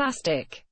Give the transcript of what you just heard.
plastic.